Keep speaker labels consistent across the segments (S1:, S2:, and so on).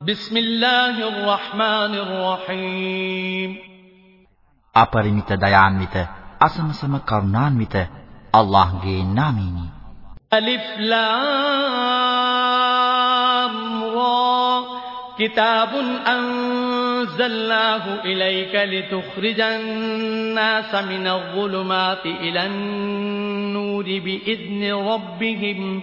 S1: بسم الله الرحمن الرحيم
S2: අපරිමිත දයාන්විත අසමසම කරුණාන්විත අල්ලාහ්ගේ නාමයෙනි
S1: ألف لام را كتاب أنزلناه إليك لتخرج الناس من الظلمات إلى النور بإذن ربهم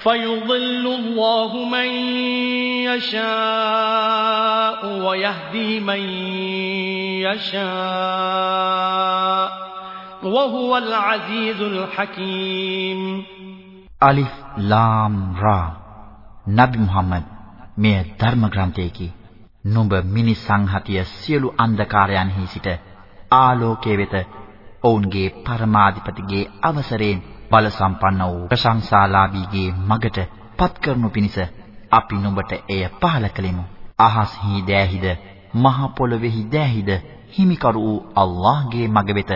S1: فيضل الله من يشاء ويهدي من يشاء وهو العزيز الحكيم
S2: අලිෆ් ලාම් රා නබි මුහම්මද් මෙය ධර්ම ග්‍රන්ථයකි නුඹ මිනිස් සංහතිය සියලු අන්ධකාරයන්හි සිට ආලෝකයේ වෙත ඔවුන්ගේ පරමාධිපතිගේ අවසරයෙන් බල සම්පන්න වූ ප්‍රශංසාලාභීගේ මගට පත් කරනු පිණිස අපි නුඹට එය පහල කළෙමු. අහස්හි දෑහිද මහ පොළොවේහි දෑහිද හිමිකරු වූ අල්ලාහ්ගේ මග වෙත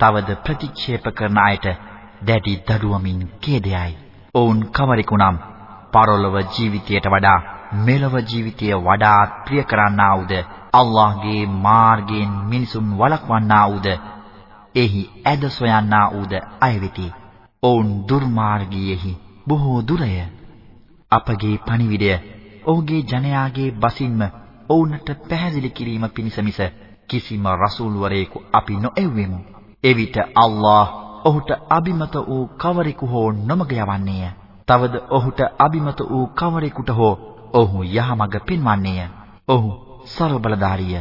S2: තවද ප්‍රතික්ෂේප කරන අයට දැඩි දඩුවමින් කේදයයි. ඔවුන් කවරෙකුනම් පරලොව ජීවිතයට වඩා මෙලොව ජීවිතය වඩාත් ප්‍රිය කරන්නා වූද අල්ලාහ්ගේ මාර්ගයෙන් මිනිසුන් වළක්වන්නා වූද එහි ඇද සොයන්නා වූද අය වෙති. ඔවුන් දුර්මාර්ගීයෙහි බොහෝ දුරය. අපගේ පණිවිඩය ඔහුගේ ජනයාගේ බසින්ම ඔවුන්ට පැහැදිලි කිරීම පිණිස මිස කිසිම රසූල්වරයෙකු අපි නොඑව්වෙමු. එවිට අල්ලාහ් ඔහුට අබිමත වූ කවරෙකු හෝ නොමග යවන්නේය. තවද ඔහුට අබිමත වූ කවරෙකුට හෝ ඔහු යහමඟ පෙන්වන්නේය. ඔහු ਸਰබලධාරිය,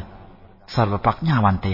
S2: ਸਰවප්‍රඥාවන්තය.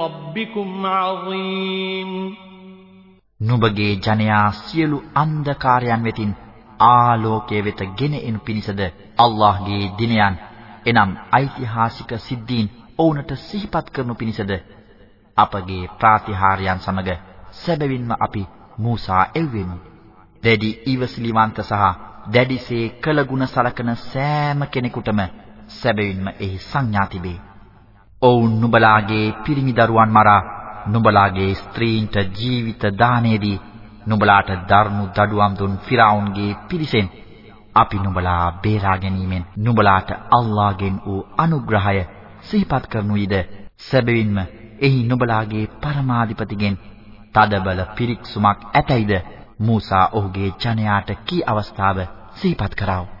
S1: ربكم عظيم
S2: නුඹගේ ජනයා සියලු අන්ධකාරයන් වෙතින් ආලෝකයේ වෙත ගෙන එනු පිණිසද අල්ලාහ්ගේ දිනයන් එනම් ඓතිහාසික සිද්ධීන් ඔවුන්ට සිහිපත් කරනු පිණිසද අපගේ ප්‍රාතිහාර්යයන් සමග සැබවින්ම අපි මූසා එව්වෙමු. දැඩි ඊවසිලිවන්ත සහ දැඩිසේ කළගුණ සලකන සෑම කෙනෙකුටම සැබවින්ම එහි සංඥා තිබේ. ඔවුන් නුඹලාගේ පිරිමි දරුවන් මරා නුඹලාගේ ස්ත්‍රීන්ට ජීවිත දානයේදී නුඹලාට දරුණු දඩුවම් දුන් ෆිරාවුන්ගේ පිරිසෙන් අපි නුඹලා බේරා ගැනීමෙන් නුඹලාට අල්ලාහ්ගෙන් වූ අනුග්‍රහය සිහිපත් කරනුයිද සැබවින්ම එහි නුඹලාගේ පරමාධිපතිගෙන් තදබල පිරික්සුමක් ඇතැයිද මූසා ඔහුගේ ජනයාට කී අවස්ථාව සිහිපත් කරව.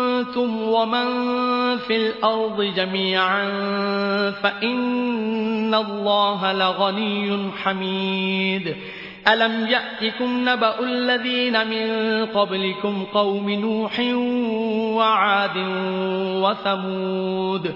S1: ومن في الأرض جميعا فإن الله لغني حميد ألم يأتكم نبأ الذين من قبلكم قوم نوح وعاد وثمود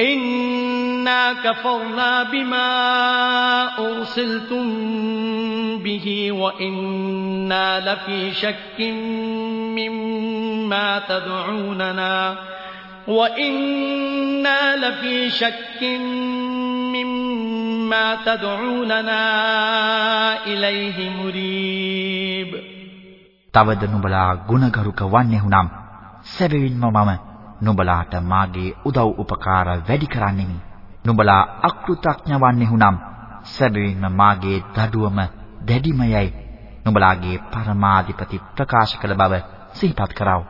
S1: إنا كفرنا بما أرسلتم به وإنا لفي شك مما تدعوننا وإنا لفي شك مما تدعوننا إليه مريب
S2: තවද නුඹලා ගුණගරුක වන්නේහුනම් සැබවින්ම මම නුඹලාට මාගේ උදව් උපකාර වැඩි කරන්නෙමි. නුඹලා අකෘතඥ වන්නේහුනම් සැබවින්ම මාගේ දඩුවම දැඩිමයයි. නුඹලාගේ පරමාධිපති ප්‍රකාශ කළ බව සිහිපත් කරව.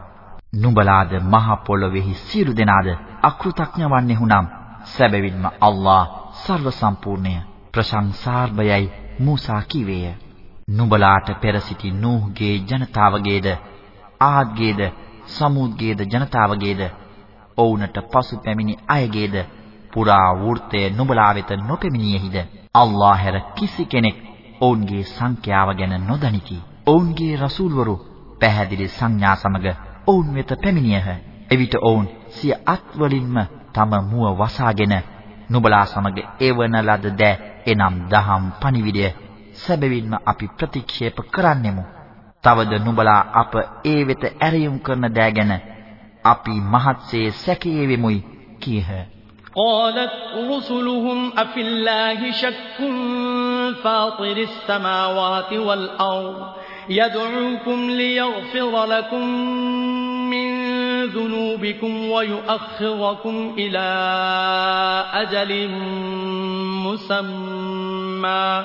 S2: නුඹලාද මහ පොළොවේහි සියලු දෙනාද අකෘතඥ වන්නේහුනම් සැබවින්ම අල්ලා සර්ව සම්පූර්ණය ප්‍රශංසාර්භයයි මූසා කීවේය. නුඹලාට පෙර සිටි නූහ්ගේ ජනතාවගේද ආද්ගේද සමුද්ගේද ජනතාවගේද ඔවුන්ට පසු පැමිණි අයගේද පුරා වෘත්තය නුඹලා වෙත නොපෙමිණියෙහිද අල්ලාහ හැර කිසි කෙනෙක් ඔවුන්ගේ සංඛ්‍යාව ගැන නොදනිති ඔවුන්ගේ රසූල්වරු පැහැදිලි සංඥා සමග ඔවුන් වෙත පැමිණියහ. එවිට ඔවුන් සිය අත් වලින්ම තම මුව වසාගෙන නුඹලා සමග එවන ලද ද එනම් දහම් පණිවිඩය සැබවින්ම අපි ප්‍රතික්ෂේප කරන්නෙමු. තවද නුඹලා අප ඒ වෙත ඇරයුම් කරන දෑ ගැන අපි මහත්සේ සැකයේ වෙමුයි කීහ.
S1: قالت رسلهم أفي الله شك فاطر السماوات والأرض يدعوكم ليغفر لكم من ذنوبكم ويؤخركم إلى أجل مسمى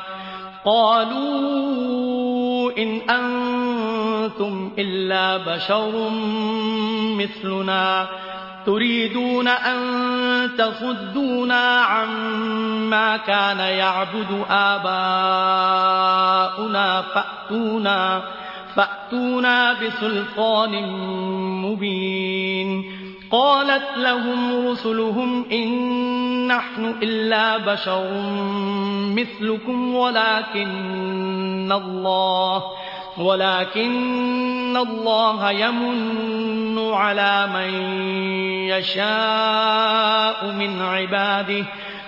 S1: قالوا إن أنتم إلا بشر مثلنا تريدون أن تصدونا عما كان يعبد آباؤنا فأتونا فأتونا بسلطان مبين قالت لهم رسلهم إن نحن إلا بشر مثلكم ولكن الله ولكن الله يمن على من يشاء من عباده.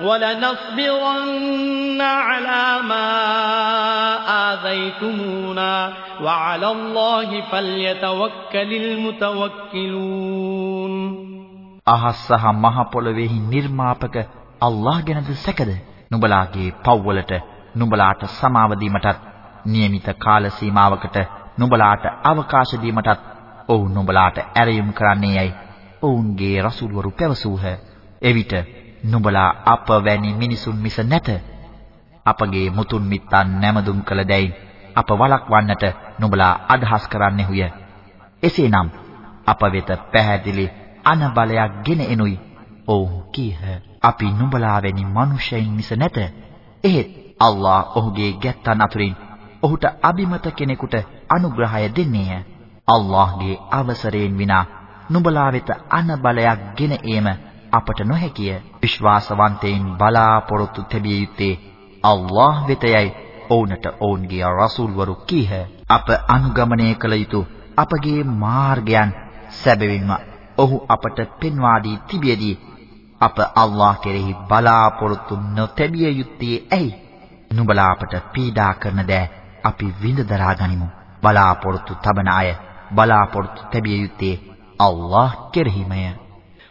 S1: ولنصبرن على ما آذيتمونا وعلى الله فليتوكل المتوكلون
S2: අහස් සහ මහ පොළොවේහි නිර්මාපක අල්ලාහ් ගැනද සැකද නුඹලාගේ පව්වලට නුඹලාට සමාව දීමටත් નિયમિત කාල සීමාවකට නුඹලාට අවකාශ දීමටත් ඔවුන් නුඹලාට ඇරයුම් කරන්නේ යයි ඔවුන්ගේ රසූල්වරු පැවසූහ. එවිට නුඹලා අප වැනි මිනිසුන් මිස නැත. අපගේ මුතුන් මිත්තන් නැමදුම් කළ දෙයින් අප වළක්වන්නට නුඹලා අදහස් කරන්නෙහුය. එසේනම් අප වෙත පැහැදිලි අනබලයක් ගෙන එනුයි. ඔව්හු කීහ. අපි නුඹලා වැනි මිනිසෙයින් මිස නැත. එහෙත් අල්ලාහ් ඔහුගේ ගැත්තන් අතුරින් ඔහුට අබිමත කෙනෙකුට අනුග්‍රහය දෙන්නේය. අල්ලාහ්ගේ අවසරයෙන් විනා නුඹලා වෙත අනබලයක් ගෙන ඒම අපට නොහැකිය. විශ්වාසවන්තයින් බලාපොරොත්තු තැබිය යුත්තේ අල්ලාහ් වෙතයයි ඔවුන්ට ඔවුන්ගේ රසූල්වරු කීහ. අප අනුගමනය කළ යුතු අපගේ මාර්ගයන් සැබවින්ම ඔහු අපට පෙන්වා දී තිබියදී අප අල්ලාහ් කෙරෙහි බලාපොරොත්තු නොතැබිය යුත්තේ ඇයි? නුඹලා අපට පීඩා කරන දෑ අපි විඳ දරා ගනිමු. බලාපොරොත්තු තබන අය බලාපොරොත්තු තැබිය යුත්තේ අල්ලාහ් කෙරෙහිමය.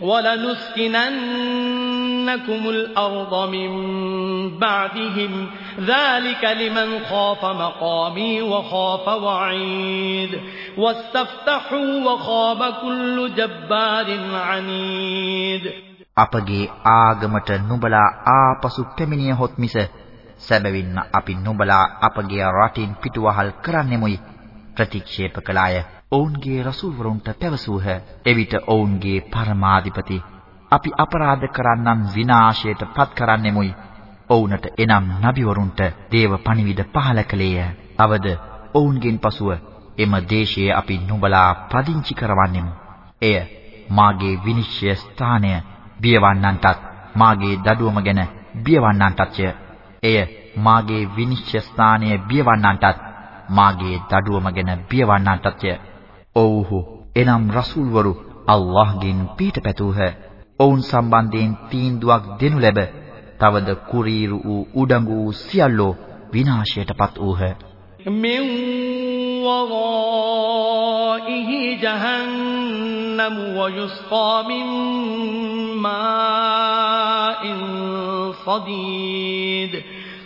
S1: ولنسكننكم الأرض من بعدهم ذلك لمن خاف مقامي وخاف وعيد واستفتحوا وخاب كل جبار عنيد
S2: අපගේ ආගමට නුඹලා ආපසු පැමිණියහොත් මිස සැබවින්ම අපි නුඹලා අපගේ රටින් පිටුවහල් කරන්නෙමුයි ප්‍රතික්ෂේප කළාය. ඔවුන්ගේ රසූල්වරුන්ට පැවසූහ. එවිට ඔවුන්ගේ පරමාධිපති අපි අපරාධ කරන්නන් විනාශයට පත් කරන්නෙමුයි. ඔවුන්ට එනම් නබිවරුන්ට දේව පණිවිඩ පහල කළේය. අවද ඔවුන්ගෙන් පසුව එම දේශයේ අපි නුඹලා පදිංචි කරවන්නෙමු. එය මාගේ විනිශ්චය ස්ථානය බියවන්නන්ටත් මාගේ දඩුවම ගැන බියවන්නන්ටත්ය. එය මාගේ විනිශ්චය ස්ථානය බියවන්නන්ටත් මාගේ දඩුවම ගැන බියවන්නන්ටත්ය. ඔව්හු එනම් රසූල්වරු අල්ලාහ්ගෙන් පිටපැතූහ. ඔවුන් සම්බන්ධයෙන් තීන්දුවක් දෙනු ලැබ. තවද කුරීරු වූ උඩඟු වූ සියල්ලෝ විනාශයටපත් වූහ.
S1: من ورائه جهنم ويسقى من ماء صديد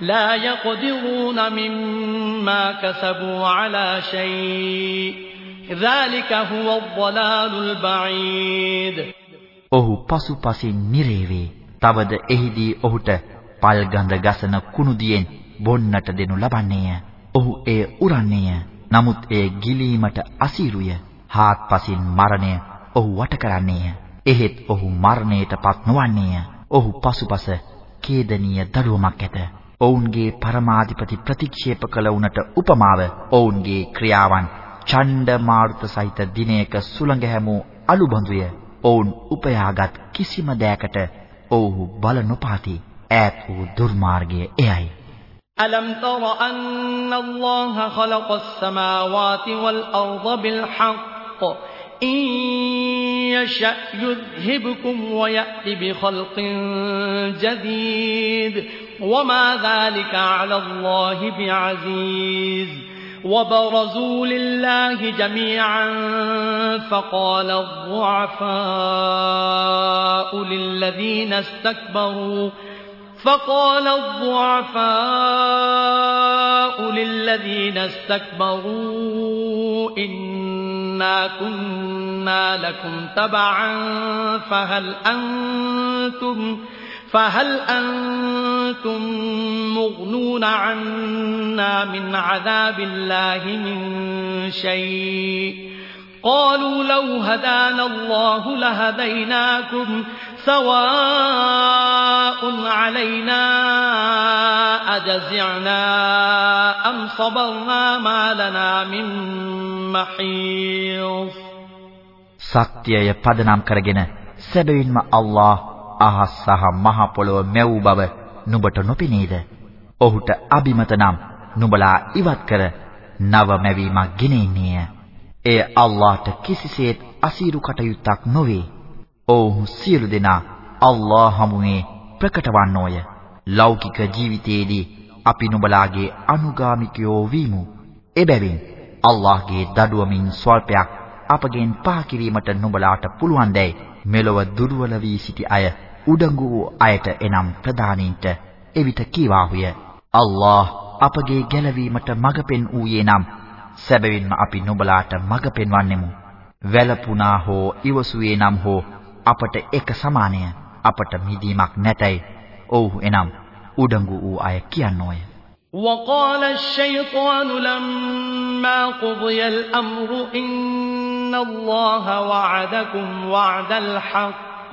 S1: لا يقدرون مما كسبوا على شيء ذلك هو الضلال البعيد
S2: ඔහු පසුපසින් නිරේවේ. තවද එහිදී ඔහුට පල් ගඳ ගසන කුණුදියෙන් බොන්නට දෙනු ලබන්නේය. ඔහු එය උරන්නේය. නමුත් එය ගිලීමට අසීරුය. හාත්පසින් මරණය ඔහු වට කරන්නේය. එහෙත් ඔහු මරණයටපත් නොවන්නේය. ඔහු පසුපස කේදනීය දඩුවමක් ඇත. ඔවුන්ගේ පරමාධිපති ප්‍රතික්ෂේප කළ උනට උපමාව ඔවුන්ගේ ක්‍රියාවන් ඡණ්ඩ මාරුත සහිත දිනයක සුළඟ හැමූ අලුබඳුය. ඔවුන් උපයාගත් කිසිම දෑකට ඔව්හු බල නොපාති. ඈත් වූ දුර්මාර්ගය එයයි.
S1: ألم تر أن الله خلق السماوات والأرض بالحق إن يشأ يذهبكم ويأتي بخلق جديد وما ذلك على الله بعزيز وبرزوا لله جميعا فقال الضعفاء للذين استكبروا فقال الضعفاء للذين استكبروا إنا كنا لكم تبعا فهل أنتم فهل أنتم مغنون عنا من عذاب الله من شيء قالوا لو هدانا الله لهديناكم سواء علينا أجزعنا أم صبرنا ما لنا من محيص
S2: සත්‍යය පදනම් කරගෙන සැබවින්ම අල්ලාහ් අහස් සහ මහ පොළොව මැව් බව නුඹට නොපෙනේද? ඔහුට අබිමත නම් නුඹලා ඉවත් කර නව මැවීමක් ගෙනෙන්නේය. එය අල්ලාහට කිසිසේත් අසීරු කටයුත්තක් නොවේ. ඔවුහු සියලු දෙනා අල්ලාහ හමුවේ ප්‍රකට වන්නෝය. ලෞකික ජීවිතයේදී අපි නුඹලාගේ අනුගාමිකයෝ වීමු. එබැවින් අල්ලාහගේ දඩුවමින් ස්වල්පයක් අපගෙන් පහ කිරීමට නුඹලාට පුළුවන් දැයි මෙලොව දුර්වල වී සිටි අය උඩඟු වූ අයට එනම් ප්‍රධානීන්ට එවිට කීවාහුය. අල්ලාහ් අපගේ ගැලවීමට මඟ පෙන් ඌයේ නම් සැබවින්ම අපි නුඹලාට මඟ පෙන්වන්නෙමු. වැළපුණා හෝ ඉවසුවේ නම් හෝ අපට එක සමානය අපට මිදීමක් නැතයි. ඔව්හු එනම් උඩඟු වූ අය කියනෝය.
S1: وقال الشيطان لما قضي الأمر إن الله وعدكم وعد الحق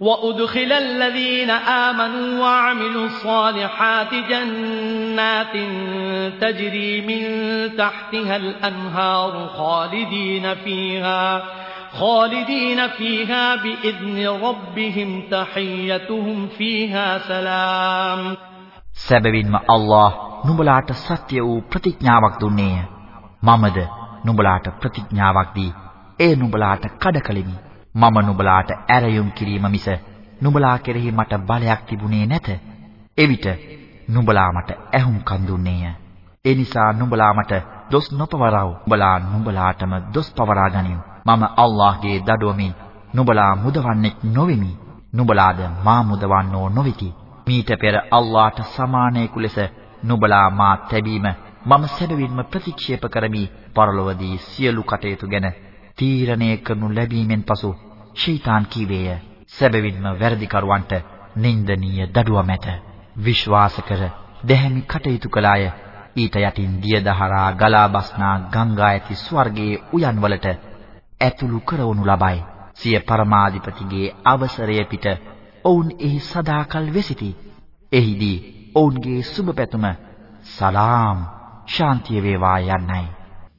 S1: وأدخل الذين آمنوا وعملوا الصالحات جنات تجري من تحتها الأنهار خالدين فيها خالدين فيها بإذن ربهم تحيتهم فيها سلام
S2: සැබවින්ම අල්ලාහ් නුඹලාට සත්‍ය වූ ප්‍රතිඥාවක් දුන්නේය. මමද නුඹලාට ප්‍රතිඥාවක් දී ඒ නුඹලාට කඩ කළෙමි. මම නුඹලාට ඇරයුම් කිරීම මිස නුඹලා කෙරෙහි මට බලයක් තිබුණේ නැත. එවිට නුඹලා මට ඇහුම්කන් දුන්නේය. ඒ නිසා නුඹලා මට දොස් නොපවරව. නුඹලා නුඹලාටම දොස් පවරා ගනිව්. මම අල්ලාහ්ගේ දඩුවමින් නුඹලා මුදවන්නෙක් නොවෙමි. නුඹලාද මා මුදවන්නෝ නොවිති. මීට පෙර අල්ලාහට සමානයෙකු ලෙස නුඹලා මා තැබීම මම සැබවින්ම ප්‍රතික්ෂේප කරමි. පරලොවදී සියලු කටයුතු ගැන තීරණය කරනු ලැබීමෙන් පසු ෂයිතන් කීවේය. සැබවින්ම වැරදිකරුවන්ට නිന്ദනීය දඩුවම ඇත. විශ්වාස කර දැහැමි කටයුතු කළාය. ඊට යටින් දිය දහරා ගලා බස්නා ගංගා ඇති ස්වර්ගයේ උයන්වලට ඇතුළු කරවනු ලබයි. සිය පරමාධිපතිගේ අවසරය පිට ඔවුන් එහි සදාකල් වෙසිති එහිදී ඔවුන්ගේ සුබ පැතුම සලාම් ශාන්තිය වේවා යන්නයි.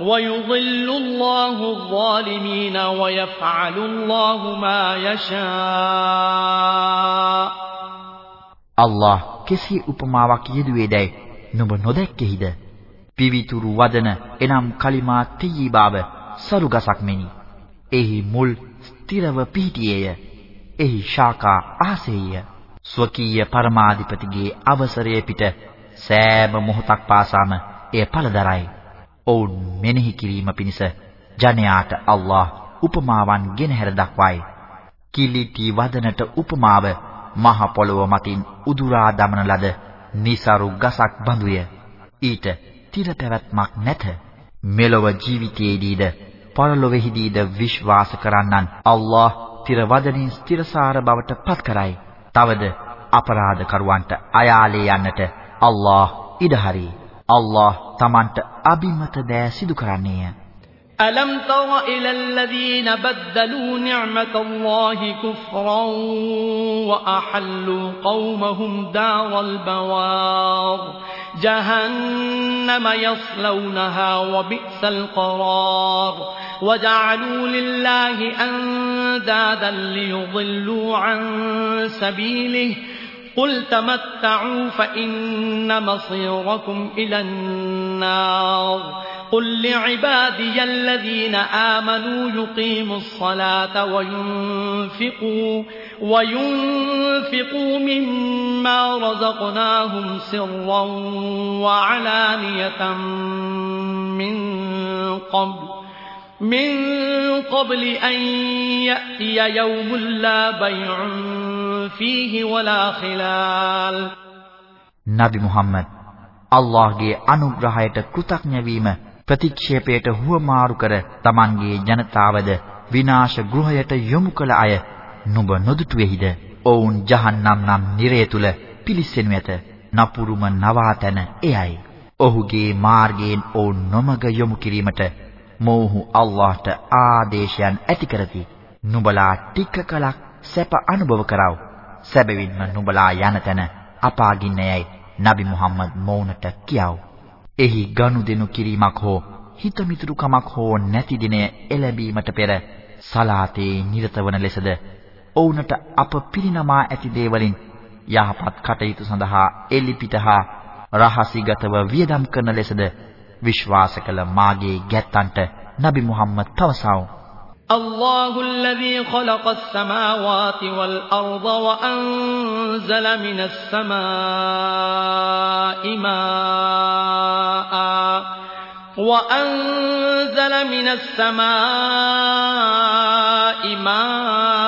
S1: ويضل الله الظالمين ويفعل الله ما يشاء
S2: අල්ලාහ් කෙසේ උපමාවක් යෙදුවේදයි නුඹ නොදැක්කෙහිද පිවිතුරු වදන එනම් කලිමා තීබාව සරුගසක් මෙනි එහි මුල් ස්ථිරව පිහිටියේය එහි ශාඛා ආසෙය්‍ය ස්වකීය පරමාධිපතිගේ අවසරය පිට සෑම මොහොතක් පාසාම එය පළදරයි ඔවුන් මෙනෙහි කිරීම පිණිස ජනයාට අල්ලාහ් උපමාවන් ගෙනහැර දක්වයි. කිලිටි වදනට උපමාව මහ පොළොව මතින් උදුරා දමන ලද નિසරු ගසක් බඳුය. ඊට තිර පැවැත්මක් නැත. මෙලොව ජීවිතයේදීද පරලොවෙහිදීද විශ්වාස කරන්නන් අල්ලාහ් තිර වදනින් ස්ථිරසාර බවට පත් කරයි. තවද අපරාධ කරුවන්ට අයාලේ යන්නට අල්ලාහ් ඉඩහරි. අල්ලාහ් තමන්ට අබිමත දෑ සිදු කරන්නේය.
S1: ألم تر إلى الذين بدلوا نعمة الله كفرا وأحلوا قومهم دار البوار جهنم يصلونها وبئس القرار وجعلوا لله أندادا ليضلوا عن سبيله قل تمتعوا فإن مصيركم إلى النار قل لعبادي الذين آمنوا يقيموا الصلاة وينفقوا وينفقوا مما رزقناهم سرا وعلانية من قبل من قبل أن يأتي يوم لا بيع فيه ولا خلال
S2: නබි මුහම්මද් අල්ලාහ්ගේ අනුග්‍රහයට කෘතඥ වීම ප්‍රතික්ෂේපයට හුවමාරු කර Tamanගේ ජනතාවද විනාශ ගෘහයට යොමු කළ අය නුඹ නොදුටුවේහිද? ඔවුන් ජහන්නම් නම් නිරය තුල පිලිස්සෙනු ඇත. නපුරුම නවාතැන එයයි. ඔහුගේ මාර්ගයෙන් ඔවුන් නොමග යොමු කිරීමට මොවුහු අල්ලාහට ආදේශයන් ඇති කරති. නුඹලා ටික කලක් සැප අනුභව කරව. සැබවින්ම නුඹලා යන තැන අපාගින්නයයි නබි මුහම්මද් මොවුන්ට කියව. එහි ගනුදෙනු කිරීමක් හෝ හිතමිතුරුකමක් හෝ නැති දිනය එළඹීමට පෙර සලාතේ නිරත වන ලෙසද ඔවුන්ට අප පිරිනමා ඇති දේවලින් යහපත් කටයුතු සඳහා එලිපිටහා රහසිගතව වියදම් කරන ලෙසද විශ්වාස කළ මාගේ ගැත්තන්ට නබි මුහම්මද් පවසව.
S1: الله الذي خلق السماوات والأرض وأنزل من السماء ماءً وأنزل من السماء ماء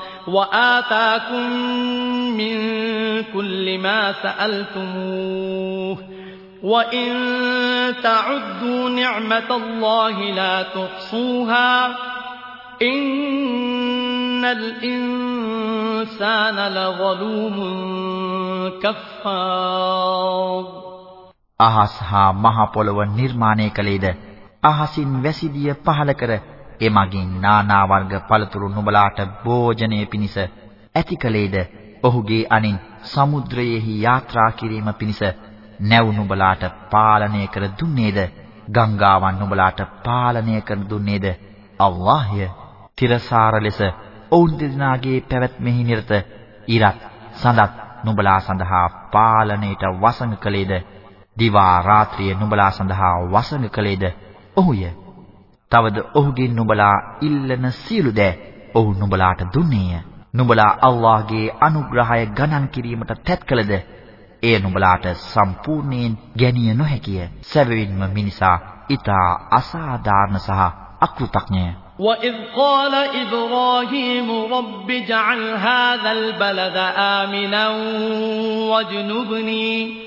S1: وآتاكم من كل ما سألتموه وإن تعدوا نعمة الله لا تحصوها إن الإنسان لظلوم كفار
S2: අහස් හා මහ පොළව නිර්මාණය කළේද අහසින් වැසිදිය පහල කර එමගින් නානා වර්ග පළතුරු නුඹලාට භෝජනයේ පිණිස ඇතිකලේද ඔහුගේ අනින් සමුද්‍රයේහි යාත්‍රා කිරීම පිණිස නැව් නුඹලාට පාලනය කර දුන්නේද? ගංගාවන් නුඹලාට පාලනය කර දුන්නේද? අල්ලාහ්ය තිරසාර ලෙස ඔවුන් දෙදෙනාගේ පැවැත්මෙහි නිරත ඉරත් සඳත් නුඹලා සඳහා පාලනයට වසඟ කළේද? දිවා රාත්‍රිය නුඹලා සඳහා වසඟ කළේද? ඔහුය. තවද ඔහුගෙන් නුඹලා ඉල්ලන සියලු දෑ ඔහු නුඹලාට දුන්නේය. නුඹලා අල්ලාහ්ගේ අනුග්‍රහය ගණන් කිරීමට තැත් කළද එය නුඹලාට සම්පූර්ණයෙන් ගැනිය නොහැකිය. සැබවින්ම මිනිසා ඊතා අසාධාරණ සහ අකෘතඥය.
S1: وإذ قال إبراهيم رب اجعل هذا البلد آمنا واجنبني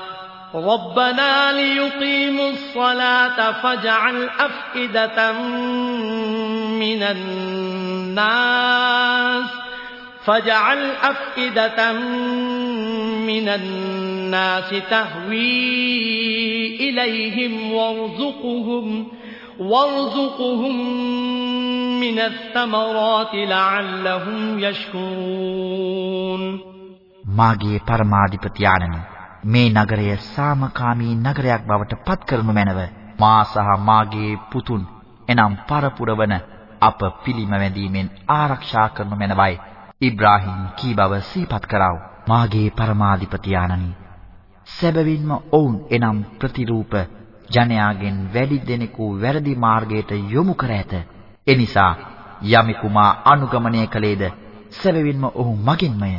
S1: ربنا ليقيموا الصلاة فاجعل أفئدة من الناس فاجعل أفئدة من الناس تهوي إليهم وارزقهم وارزقهم من الثمرات لعلهم يشكرون
S2: මාගේ පරමාධිපති ආනනි මේ නගරය සාමකාමී නගරයක් බවට පත් කරනු මැනව. මා සහ මාගේ පුතුන් එනම් පරපුරවන අප පිළිම වැඳීමෙන් ආරක්ෂා කරනු මැනවයි. ඉබ්‍රාහීම් කී බව සිහිපත් කරව. මාගේ පරමාධිපති ආනනි සැබවින්ම ඔවුන් එනම් ප්‍රතිරූප ජනයාගෙන් වැඩි දෙනෙකු වැරදි මාර්ගයට යොමු කර ඇත. එනිසා යමෙකු මා අනුගමනය කළේද? සැබවින්ම ඔහු මගින්මය.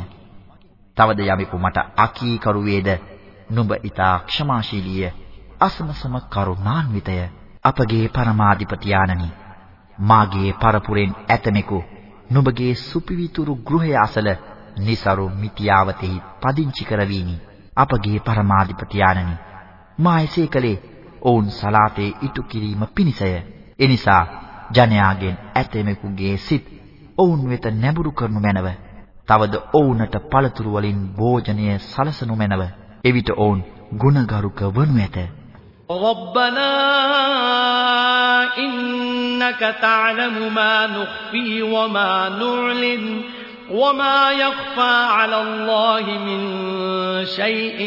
S2: තවද යමෙකු මට අකීකරු වේද නුඹ ඊතා ක්ෂමාශීලීය අසමසම කරුණාන්විතය අපගේ පරමාධිපති ආනනි මාගේ පරපුරෙන් ඇතමෙකු නුඹගේ සුපිවිතුරු ගෘහය අසල નિසරු මිත්‍යාවතෙහි පදිංචි කරවීමි. අපගේ පරමාධිපති ආනනි මා එසේ කලේ ඔවුන් සලාතේ ඉටු කිරීම පිණිසය. එනිසා ජනයාගෙන් ඇතමෙකුගේ සිත් ඔවුන් වෙත නැඹුරු කරනු මැනව. තවද ඔවුන්ට පළතුරු වලින් භෝජනය සලසනු මැනව. එවිට ඔවුන් ගුණගරුක වනු ඇත.
S1: ربنا إنك تعلم ما نخفي وما نعلن وما يخفى على الله من شيء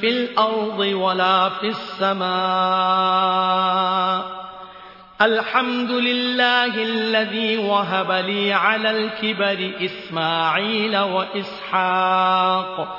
S1: في الأرض ولا في السماء الحمد لله الذي وهب لي على الكبر إسماعيل وإسحاق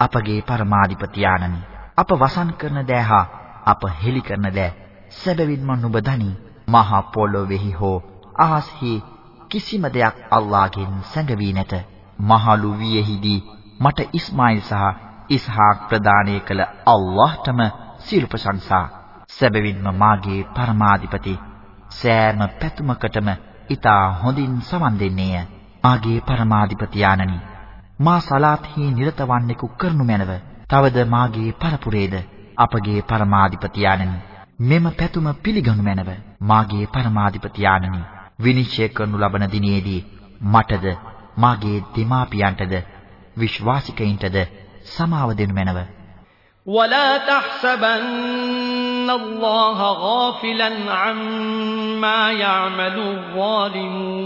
S2: අපගේ පරමාධිපති ආනනි අප වසන් කරන දෑ හා අප හෙලි කරන දෑ සැබවින්ම නුඹ දනි මහ පොළොවේහි හෝ අහස්හි කිසිම දෙයක් අල්ලාහ්ගෙන් සැඟවී නැත. මහලු වියෙහිදී මට ඉස්මායිල් සහ ඉස්හාක් ප්‍රදානය කළ අල්ලාහ්ටම සියලු ප්‍රශංසා. සැබවින්ම මාගේ පරමාධිපති සෑම පැතුමකටම ඊට හොඳින් සමන් දෙන්නේය. මාගේ පරමාධිපති ආනනි මා සලාත්හි නිරත වන්නෙකු කරනු මැනව. තවද මාගේ පරපුරේද අපගේ පරමාධිපති මෙම පැතුම පිළිගනු මැනව. මාගේ පරමාධිපති විනිශ්චය කරනු ලබන දිනේදී මටද මාගේ දෙමාපියන්ටද විශ්වාසිකයින්ටද සමාව දෙනු මැනව.
S1: ولا تحسبن الله غافلا عما يعمل الظالمون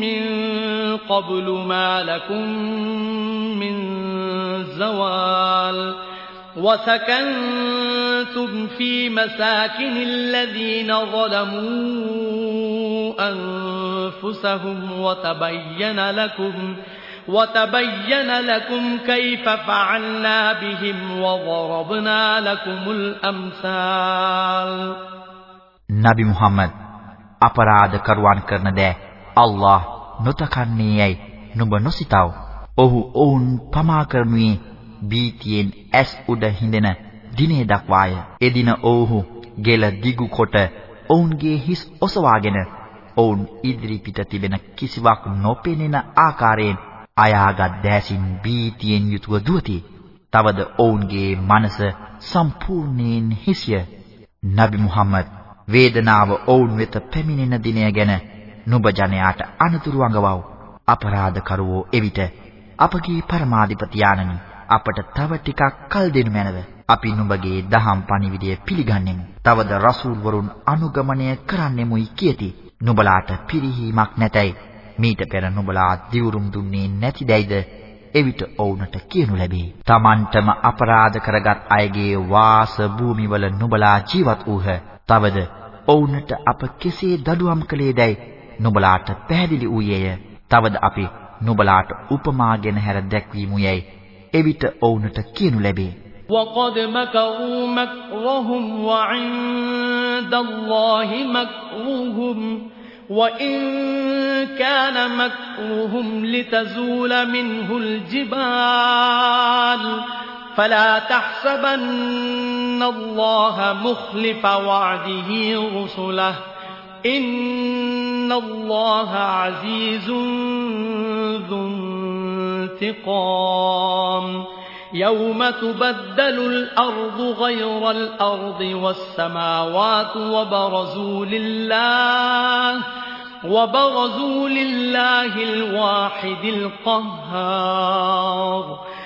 S1: من قبل ما لكم من زوال وسكنتم في مساكن الذين ظلموا أنفسهم وتبين لكم وتبين لكم كيف فعلنا بهم وضربنا لكم الأمثال
S2: نبي محمد අපරාධ කරුවන් කරන දෑ අල්ලාහ් නොතකන්නේ යයි නුඹ නොසිතව. ඔහු ඔවුන් පමා කරනුයේ බීතියෙන් ඇස් උඩ හිඳෙන දිනේ දක්වාය. එදින ඔව්හු ගෙල දිගු කොට ඔවුන්ගේ හිස් ඔසවාගෙන ඔවුන් ඉදිරි පිට තිබෙන කිසිවක් නොපෙනෙන ආකාරයෙන් අයාගත් දැසින් බීතියෙන් යුතුව දුවති. තවද ඔවුන්ගේ මනස සම්පූර්ණයෙන් හිසිය. නබි මුහම්මද් වේදනාව ඔවුන් වෙත පැමිණෙන දිනය ගැන නුඹ ජනයාට අනතුරු අඟවව්. අපරාධකරුවෝ එවිට අපගේ පරමාධිපති ආනනි අපට තව ටිකක් කල් දෙනු මැනව. අපි නුඹගේ දහම් පණිවිඩය පිළිගන්නෙමු. තවද රසූල් වරුන් අනුගමනය කරන්නෙමුයි කියති. නුඹලාට පිරිහීමක් නැතයි. මීට පෙර නුඹලා දිවුරුම් දුන්නේ නැතිදයිද? එවිට ඔවුන්ට කියනු ලැබේ. Tamanටම අපරාධ කරගත් අයගේ වාස භූමිවල නුඹලා ජීවත් වූහ. තවද ඔවුන්ට අප කෙසේ දඩුවම් කළේදයි නුඹලාට පැහැදිලි වූයේය. තවද අපි නුඹලාට උපමාගෙන හැර දැක්වීමුයයි එවිට ඔවුන්ට කියනු ලැබේ.
S1: وقد مكروا مكرهم وعند الله مكرهم وإن كان مكرهم لتزول منه الجبال فلا تحسبن الله مخلف وعده رسله إن الله عزيز ذو انتقام. يوم تبدل الأرض غير الأرض والسماوات وبرزوا لله وبرزوا لله الواحد القهار.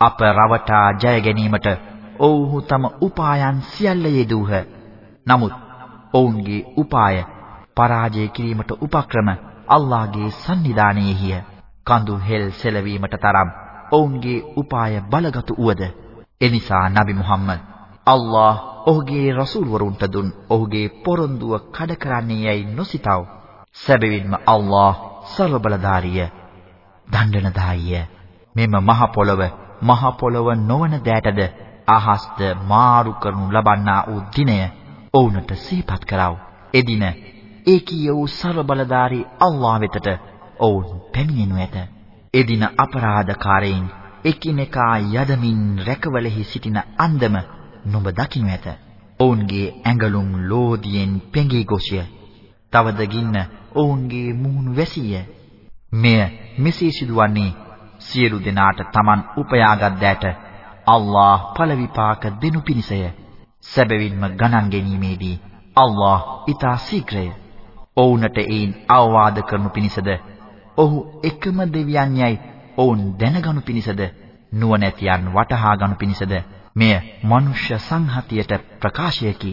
S2: අප රවටා ජය ගැනීමට ඔව්හු තම උපායන් සියල්ල යෙදූහ. නමුත් ඔවුන්ගේ උපාය පරාජය කිරීමට උපක්‍රම අල්ලාහගේ සන්නිධානයේහිය. කඳු හෙල් සෙලවීමට තරම් ඔවුන්ගේ උපාය බලගතු උවද එනිසා නබි මුහම්මද් අල්ලාහ් ඔහුගේ රසූල් වරුන්ට දුන් ඔහුගේ පොරොන්දුව කඩ කරන්නේ යයි නොසිතව. සැබවින්ම අල්ලාහ් ਸਰව බලධාරිය, දණ්ඩනදායිය. මෙම මහ පොළව මහ පොළව නොවන දෑටද අහස්ද මාරු කරනු ලබන්නා වූ දිනය ඔවුන්ට සිහිපත් කරව. එදින ඒකීය වූ ਸਰව බලධාරී අල්ලාහ් වෙතට ඔවුන් පැමිණෙනු ඇත. එදින අපරාධකාරයින් එකිනෙකා යදමින් රැකවලෙහි සිටින අන්දම නුඹ දකින්න ඇත. ඔවුන්ගේ ඇඟලුම් ලෝදියෙන් පෙඟී ගොසිය. තවද ගින්න ඔවුන්ගේ මුහුණු වැසීය. මෙය මෙසේ සිදුවන්නේ සියලු දෙනාට Taman උපයාගත් දෑට අල්ලාහ් ඵල විපාක දෙනු පිණිසය. සැබවින්ම ගණන් ගැනීමේදී අල්ලාහ් ඊට ශීඝ්‍රය. ඔවුන්ට ඒන් අවවාද කරනු පිණිසද ඔහු එකම දෙවියන් යයි ඔවුන් දැනගනු පිණිසද නුවණැතියන් වටහා ගනු පිණිසද මෙය මනුෂ්‍ය සංහතියට ප්‍රකාශයකි